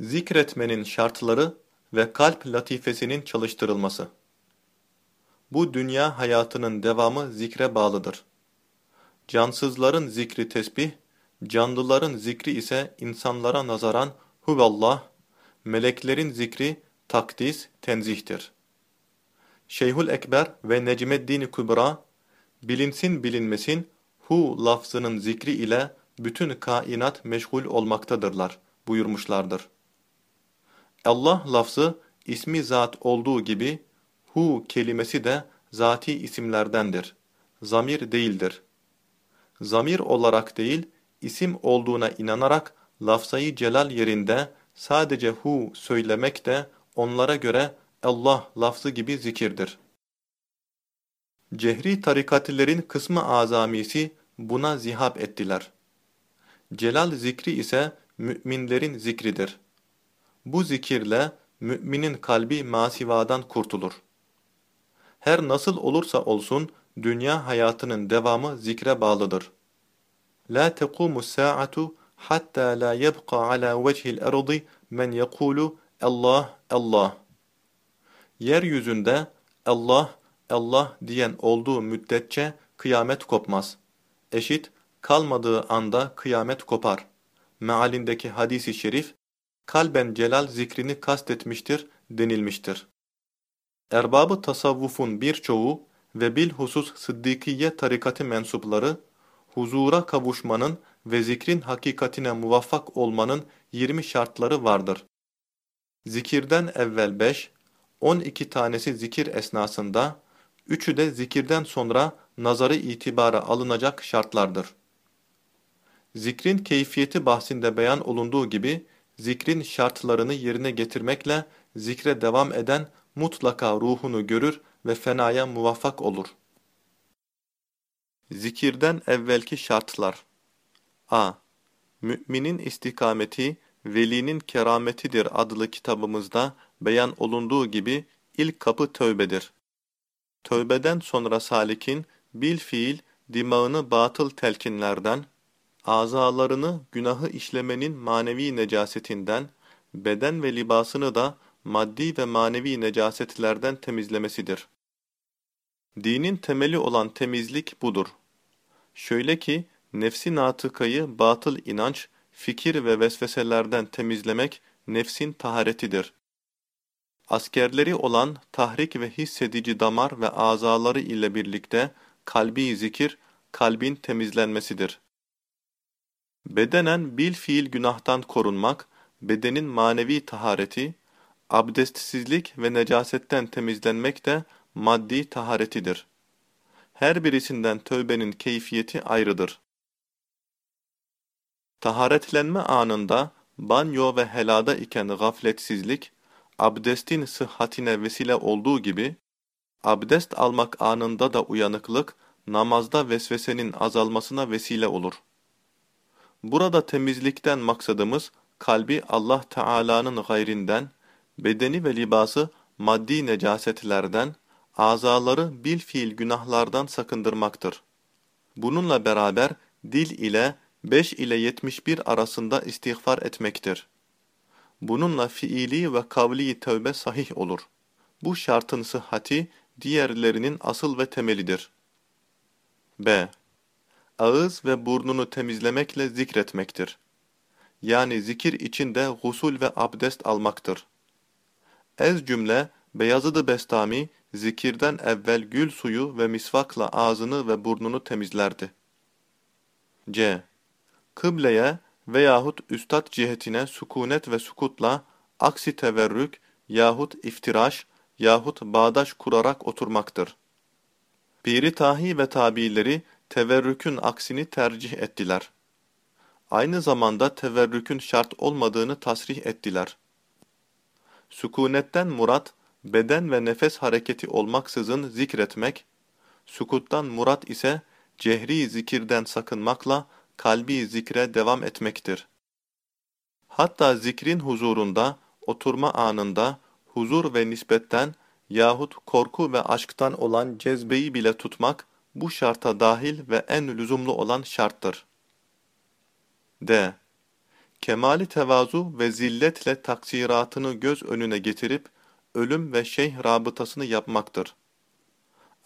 Zikretmenin şartları ve kalp latifesinin çalıştırılması. Bu dünya hayatının devamı zikre bağlıdır. Cansızların zikri tesbih, canlıların zikri ise insanlara nazaran huvallah, meleklerin zikri takdis, tenzihtir. Şeyhül Ekber ve Necmeddin Kübra, bilinsin bilinmesin, hu lafzının zikri ile bütün kainat meşgul olmaktadırlar buyurmuşlardır. Allah lafzı ismi zat olduğu gibi hu kelimesi de zati isimlerdendir. Zamir değildir. Zamir olarak değil, isim olduğuna inanarak lafzayı celal yerinde sadece hu söylemek de onlara göre Allah lafzı gibi zikirdir. Cehri tarikatilerin kısmı azamisi buna zihab ettiler. Celal zikri ise müminlerin zikridir. Bu zikirle müminin kalbi masivadan kurtulur. Her nasıl olursa olsun dünya hayatının devamı zikre bağlıdır. La tekumu saatu hatta la yebqa ala vechil ardı men yekulu Allah Allah. Yeryüzünde Allah Allah diyen olduğu müddetçe kıyamet kopmaz. Eşit kalmadığı anda kıyamet kopar. Mealindeki hadisi şerif kalben celal zikrini kastetmiştir denilmiştir. Erbabı tasavvufun birçoğu ve bilhusus Sıddıkiye tarikatı mensupları, huzura kavuşmanın ve zikrin hakikatine muvaffak olmanın 20 şartları vardır. Zikirden evvel 5, 12 tanesi zikir esnasında, üçü de zikirden sonra nazarı itibara alınacak şartlardır. Zikrin keyfiyeti bahsinde beyan olunduğu gibi, zikrin şartlarını yerine getirmekle zikre devam eden mutlaka ruhunu görür ve fenaya muvaffak olur. Zikirden evvelki şartlar a. Müminin istikameti, velinin kerametidir adlı kitabımızda beyan olunduğu gibi ilk kapı tövbedir. Tövbeden sonra salikin bil fiil dimağını batıl telkinlerden, azalarını günahı işlemenin manevi necasetinden, beden ve libasını da maddi ve manevi necasetlerden temizlemesidir. Dinin temeli olan temizlik budur. Şöyle ki, nefsi natıkayı batıl inanç, fikir ve vesveselerden temizlemek nefsin taharetidir. Askerleri olan tahrik ve hissedici damar ve azaları ile birlikte kalbi zikir, kalbin temizlenmesidir. Bedenen bil fiil günahtan korunmak, bedenin manevi tahareti, abdestsizlik ve necasetten temizlenmek de maddi taharetidir. Her birisinden tövbenin keyfiyeti ayrıdır. Taharetlenme anında banyo ve helada iken gafletsizlik, abdestin sıhhatine vesile olduğu gibi, abdest almak anında da uyanıklık, namazda vesvesenin azalmasına vesile olur. Burada temizlikten maksadımız, kalbi Allah Teala'nın gayrinden, bedeni ve libası maddi necasetlerden, azaları bil fiil günahlardan sakındırmaktır. Bununla beraber dil ile 5 ile 71 arasında istiğfar etmektir. Bununla fiili ve kavli tövbe sahih olur. Bu şartın sıhhati diğerlerinin asıl ve temelidir. B. Ağız ve burnunu temizlemekle zikretmektir. Yani zikir içinde husul ve abdest almaktır. Ez cümle Beyazıdı Bestami zikirden evvel gül suyu ve misvakla ağzını ve burnunu temizlerdi. C. Kıbleye veyahut üstad cihetine sükunet ve sukutla aksi teverrük yahut iftiraş yahut bağdaş kurarak oturmaktır. Piri Tahi ve tabileri teverrükün aksini tercih ettiler. Aynı zamanda teverrükün şart olmadığını tasrih ettiler. Sükunetten murat, beden ve nefes hareketi olmaksızın zikretmek, sukuttan murat ise cehri zikirden sakınmakla kalbi zikre devam etmektir. Hatta zikrin huzurunda, oturma anında, huzur ve nispetten yahut korku ve aşktan olan cezbeyi bile tutmak, bu şarta dahil ve en lüzumlu olan şarttır. D. kemali tevazu ve zilletle taksiratını göz önüne getirip ölüm ve şeyh rabıtasını yapmaktır.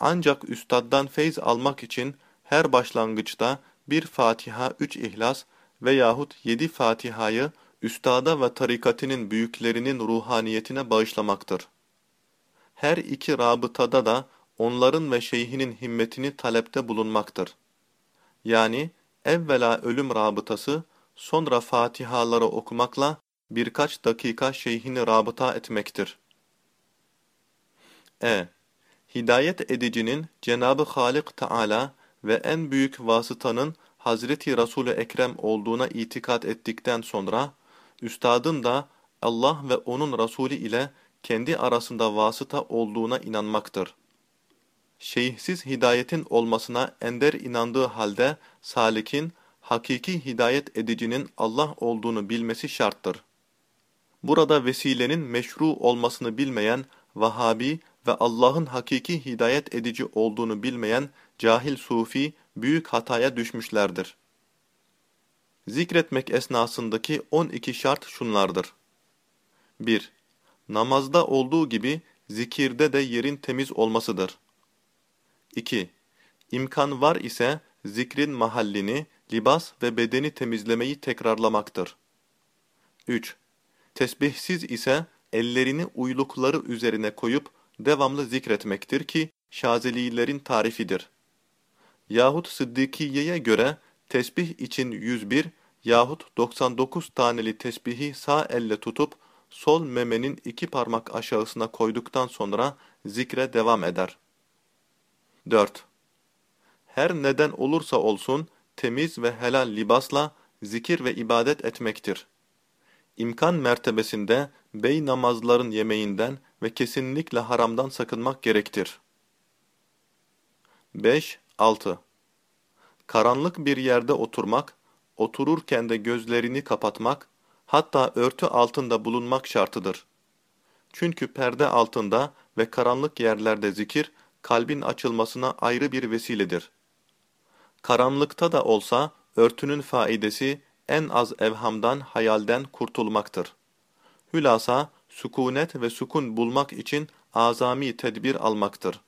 Ancak üstaddan feyz almak için her başlangıçta bir Fatiha, üç İhlas veyahut yedi Fatiha'yı üstada ve tarikatinin büyüklerinin ruhaniyetine bağışlamaktır. Her iki rabıtada da onların ve şeyhinin himmetini talepte bulunmaktır. Yani evvela ölüm rabıtası, sonra Fatihaları okumakla birkaç dakika şeyhini rabıta etmektir. E. Hidayet edicinin Cenabı Halik Teala ve en büyük vasıtanın Hazreti Resul-i Ekrem olduğuna itikat ettikten sonra, üstadın da Allah ve onun Resulü ile kendi arasında vasıta olduğuna inanmaktır. Şeyhsiz hidayetin olmasına ender inandığı halde salikin, hakiki hidayet edicinin Allah olduğunu bilmesi şarttır. Burada vesilenin meşru olmasını bilmeyen Vahabi ve Allah'ın hakiki hidayet edici olduğunu bilmeyen cahil sufi büyük hataya düşmüşlerdir. Zikretmek esnasındaki 12 şart şunlardır. 1. Namazda olduğu gibi zikirde de yerin temiz olmasıdır. 2. İmkan var ise zikrin mahallini, libas ve bedeni temizlemeyi tekrarlamaktır. 3. Tesbihsiz ise ellerini uylukları üzerine koyup devamlı zikretmektir ki Şazelilerin tarifidir. Yahut Sıddıkiye'ye göre tesbih için 101 yahut 99 taneli tesbihi sağ elle tutup sol memenin iki parmak aşağısına koyduktan sonra zikre devam eder. 4. Her neden olursa olsun temiz ve helal libasla zikir ve ibadet etmektir. İmkan mertebesinde bey namazların yemeğinden ve kesinlikle haramdan sakınmak gerektir. 5. 6. Karanlık bir yerde oturmak, otururken de gözlerini kapatmak, hatta örtü altında bulunmak şartıdır. Çünkü perde altında ve karanlık yerlerde zikir, kalbin açılmasına ayrı bir vesiledir. Karanlıkta da olsa, örtünün faidesi en az evhamdan, hayalden kurtulmaktır. Hülasa, sükunet ve sukun bulmak için azami tedbir almaktır.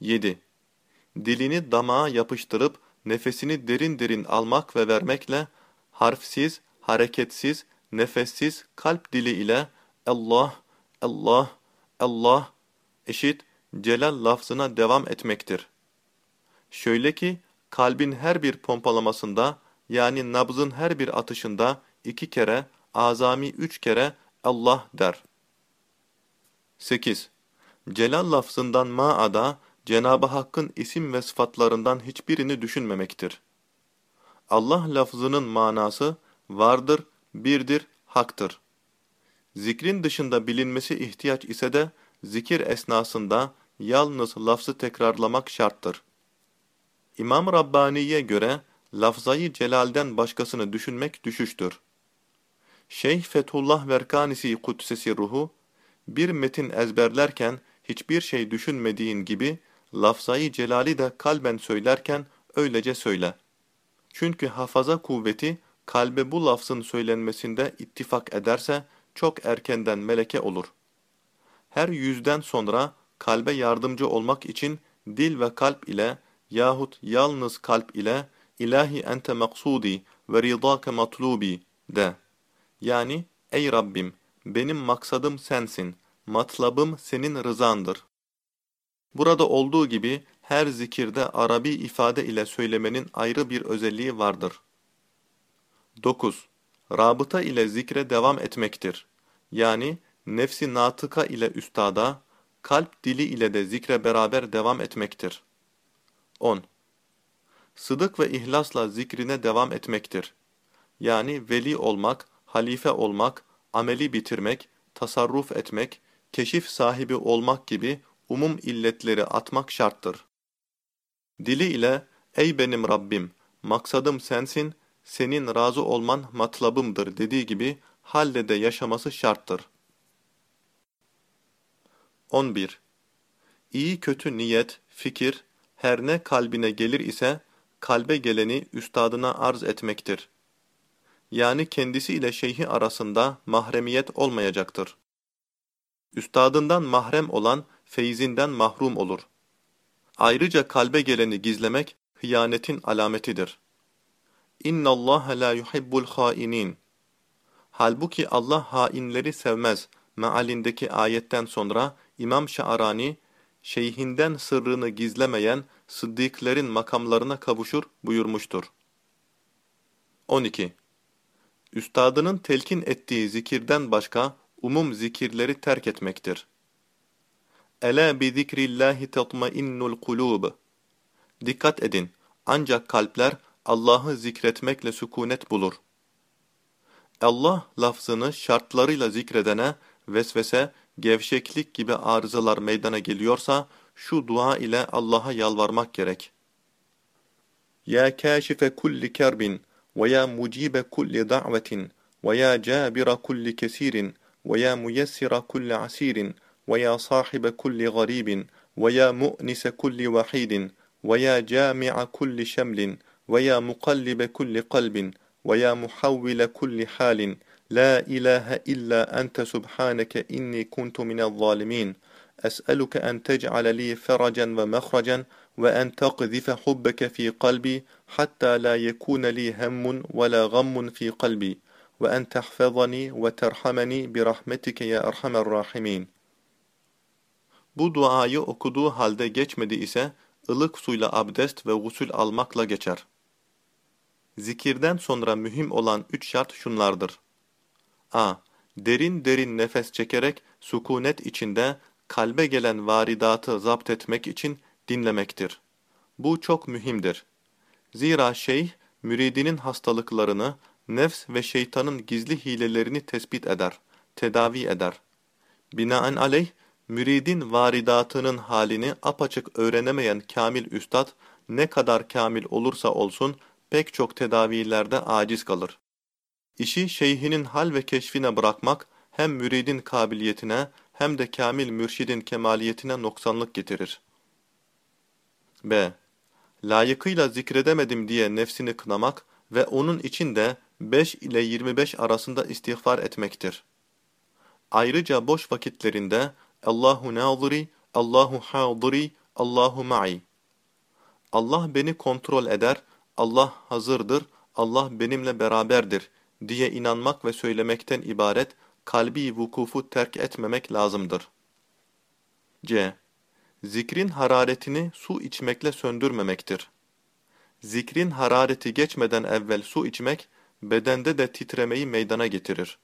7. Dilini damağa yapıştırıp nefesini derin derin almak ve vermekle harfsiz, hareketsiz, nefessiz kalp dili ile Allah, Allah, Allah eşit celal lafzına devam etmektir. Şöyle ki kalbin her bir pompalamasında yani nabzın her bir atışında iki kere, azami üç kere Allah der. 8. Celal lafzından ma'ada Cenab-ı Hakk'ın isim ve sıfatlarından hiçbirini düşünmemektir. Allah lafzının manası vardır, birdir, haktır. Zikrin dışında bilinmesi ihtiyaç ise de zikir esnasında yalnız lafzı tekrarlamak şarttır. İmam Rabbani'ye göre lafzayı celalden başkasını düşünmek düşüştür. Şeyh Fethullah Verkanisi Kudsesi Ruhu, bir metin ezberlerken hiçbir şey düşünmediğin gibi, lafzayı celali de kalben söylerken öylece söyle. Çünkü hafaza kuvveti, kalbe bu lafzın söylenmesinde ittifak ederse, çok erkenden meleke olur. Her yüzden sonra, kalbe yardımcı olmak için, dil ve kalp ile, yahut yalnız kalp ile, İlahi ente maksudi ve ridake matlubi de. Yani ey Rabbim benim maksadım sensin, matlabım senin rızandır. Burada olduğu gibi her zikirde Arabi ifade ile söylemenin ayrı bir özelliği vardır. 9. Rabıta ile zikre devam etmektir. Yani nefsi natıka ile üstada, kalp dili ile de zikre beraber devam etmektir. 10. Sıdık ve ihlasla zikrine devam etmektir. Yani veli olmak, halife olmak, ameli bitirmek, tasarruf etmek, keşif sahibi olmak gibi umum illetleri atmak şarttır. Dili ile, ey benim Rabbim, maksadım sensin, senin razı olman matlabımdır dediği gibi halle de yaşaması şarttır. 11. İyi kötü niyet, fikir, her ne kalbine gelir ise, kalbe geleni üstadına arz etmektir. yani kendisi ile şeyhi arasında mahremiyet olmayacaktır. Üstadından mahrem olan feyzinden mahrum olur. Ayrıca kalbe geleni gizlemek hıyanetin alametidir. İnna Allah la yuhibbul hainin. Halbuki Allah hainleri sevmez. Mealindeki ayetten sonra İmam Şaarani, şeyhinden sırrını gizlemeyen sıddıklerin makamlarına kavuşur buyurmuştur. 12. Üstadının telkin ettiği zikirden başka umum zikirleri terk etmektir. Ela bi zikrillahi tatmainnul kulub. Dikkat edin, ancak kalpler Allah'ı zikretmekle sükunet bulur. Allah lafzını şartlarıyla zikredene vesvese, gevşeklik gibi arızalar meydana geliyorsa şu dua ile Allah'a yalvarmak gerek. Ya kâşife kulli kerbin ve ya mucibe kulli da'vetin ve ya cabira kulli kesirin ve ya muyessira kulli asirin ve ya sahibe kulli garibin ve ya mu'nise kulli vahidin ve ya cami'a kulli şemlin ve ya mukallibe kulli kalbin ve ya muhavvile kulli halin La ilahe illa ente subhaneke inni kuntu minel zalimin. Es'eluke en tec'ale li feracen ve mehracen ve en takzife hubbeke fi kalbi hatta la yekune li hemmun ve la gammun fi kalbi ve en tehfazani ve terhameni bi rahmetike ya erhamer rahimin. Bu duayı okuduğu halde geçmedi ise ılık suyla abdest ve gusül almakla geçer. Zikirden sonra mühim olan üç şart şunlardır a. Derin derin nefes çekerek sukunet içinde kalbe gelen varidatı zapt etmek için dinlemektir. Bu çok mühimdir. Zira şeyh, müridinin hastalıklarını, nefs ve şeytanın gizli hilelerini tespit eder, tedavi eder. Binaenaleyh, müridin varidatının halini apaçık öğrenemeyen kamil üstad, ne kadar kamil olursa olsun, pek çok tedavilerde aciz kalır. İşi şeyhinin hal ve keşfine bırakmak, hem müridin kabiliyetine hem de kamil mürşidin kemaliyetine noksanlık getirir. B. Layıkıyla zikredemedim diye nefsini kınamak ve onun için de 5 ile 25 arasında istiğfar etmektir. Ayrıca boş vakitlerinde Allahu naziri, Allahu hadiri, Allahu ma'i. Allah beni kontrol eder, Allah hazırdır, Allah benimle beraberdir diye inanmak ve söylemekten ibaret kalbi vukufu terk etmemek lazımdır. C. Zikrin hararetini su içmekle söndürmemektir. Zikrin harareti geçmeden evvel su içmek, bedende de titremeyi meydana getirir.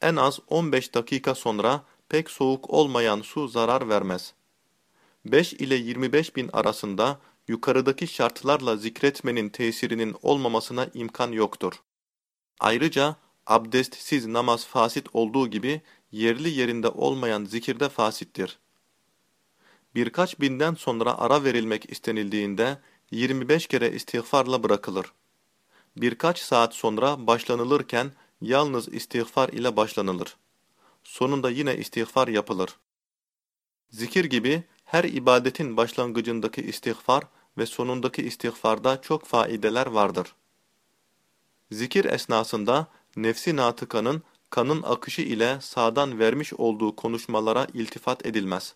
En az 15 dakika sonra pek soğuk olmayan su zarar vermez. 5 ile 25 bin arasında yukarıdaki şartlarla zikretmenin tesirinin olmamasına imkan yoktur. Ayrıca abdestsiz namaz fasit olduğu gibi yerli yerinde olmayan zikirde fasittir. Birkaç binden sonra ara verilmek istenildiğinde 25 kere istiğfarla bırakılır. Birkaç saat sonra başlanılırken yalnız istiğfar ile başlanılır. Sonunda yine istiğfar yapılır. Zikir gibi her ibadetin başlangıcındaki istiğfar ve sonundaki istiğfarda çok faideler vardır. Zikir esnasında nefsi natıkanın kanın akışı ile sağdan vermiş olduğu konuşmalara iltifat edilmez.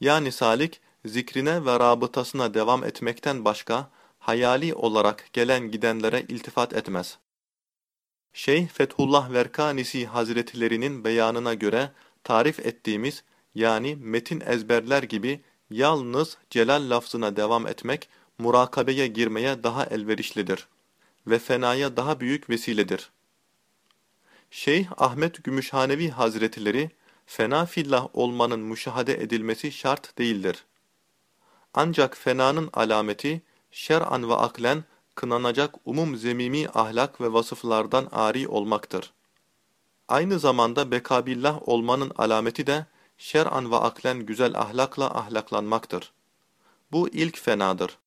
Yani salik, zikrine ve rabıtasına devam etmekten başka, hayali olarak gelen gidenlere iltifat etmez. Şeyh Fethullah Verkanisi Hazretlerinin beyanına göre tarif ettiğimiz yani metin ezberler gibi yalnız celal lafzına devam etmek, murakabeye girmeye daha elverişlidir ve fenaya daha büyük vesiledir. Şeyh Ahmet Gümüşhanevi Hazretleri, fena fillah olmanın müşahede edilmesi şart değildir. Ancak fenanın alameti, şer'an ve aklen kınanacak umum zemimi ahlak ve vasıflardan ari olmaktır. Aynı zamanda bekabillah olmanın alameti de, şer'an ve aklen güzel ahlakla ahlaklanmaktır. Bu ilk fenadır.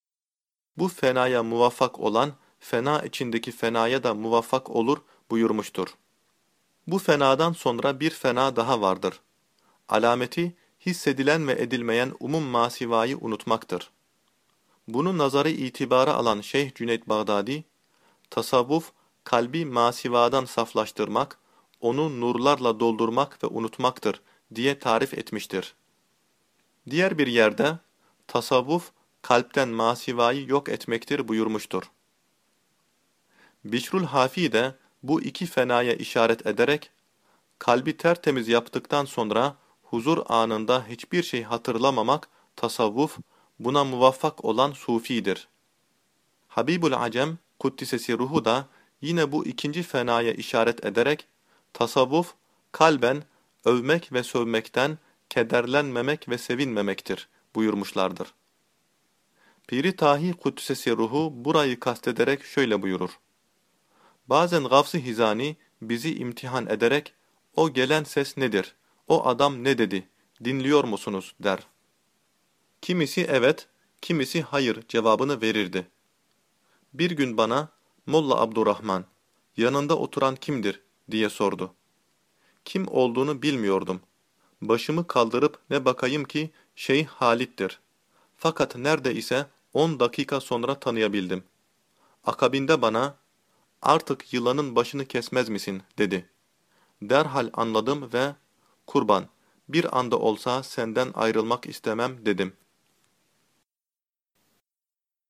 Bu fenaya muvaffak olan, fena içindeki fenaya da muvaffak olur buyurmuştur. Bu fenadan sonra bir fena daha vardır. Alameti, hissedilen ve edilmeyen umum masivayı unutmaktır. Bunu nazarı itibara alan Şeyh Cüneyt Bağdadi, tasavvuf, kalbi masivadan saflaştırmak, onu nurlarla doldurmak ve unutmaktır diye tarif etmiştir. Diğer bir yerde, tasavvuf, kalpten masivayı yok etmektir buyurmuştur. Bişrul Hafi de bu iki fenaya işaret ederek, kalbi tertemiz yaptıktan sonra huzur anında hiçbir şey hatırlamamak tasavvuf, buna muvaffak olan sufidir. Habibul Acem, Kuddisesi ruhu da yine bu ikinci fenaya işaret ederek, tasavvuf, kalben övmek ve sövmekten kederlenmemek ve sevinmemektir buyurmuşlardır. Piri Tahi Kuddisesi ruhu burayı kastederek şöyle buyurur. Bazen Gavs-ı Hizani bizi imtihan ederek, o gelen ses nedir, o adam ne dedi, dinliyor musunuz der. Kimisi evet, kimisi hayır cevabını verirdi. Bir gün bana, Molla Abdurrahman, yanında oturan kimdir diye sordu. Kim olduğunu bilmiyordum. Başımı kaldırıp ne bakayım ki Şeyh Halit'tir. Fakat nerede ise on dakika sonra tanıyabildim. Akabinde bana, artık yılanın başını kesmez misin dedi. Derhal anladım ve kurban, bir anda olsa senden ayrılmak istemem dedim.''